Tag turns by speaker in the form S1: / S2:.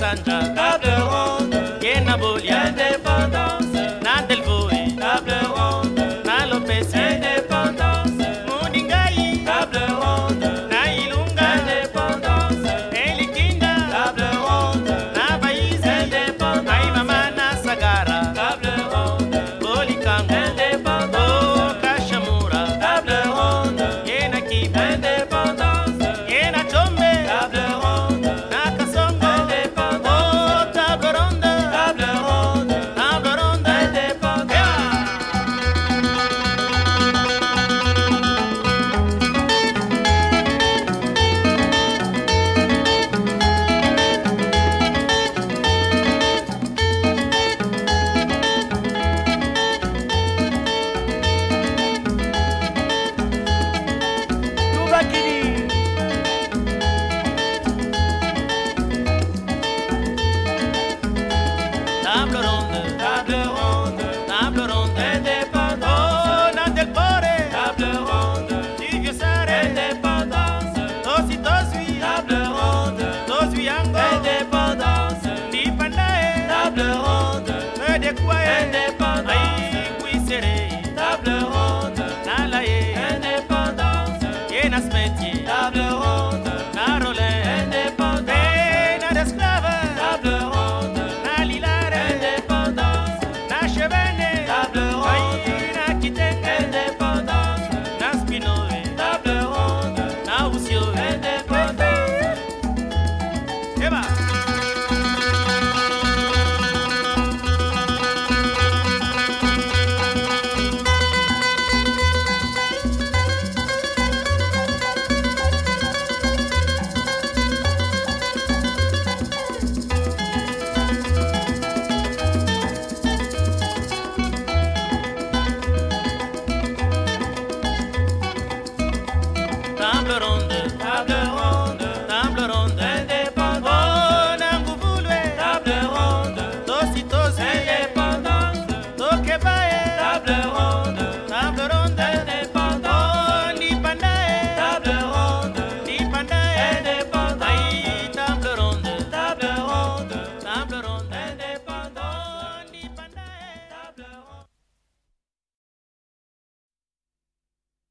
S1: sanda ke na boli à ce métier. Table ronde. peur de rendre.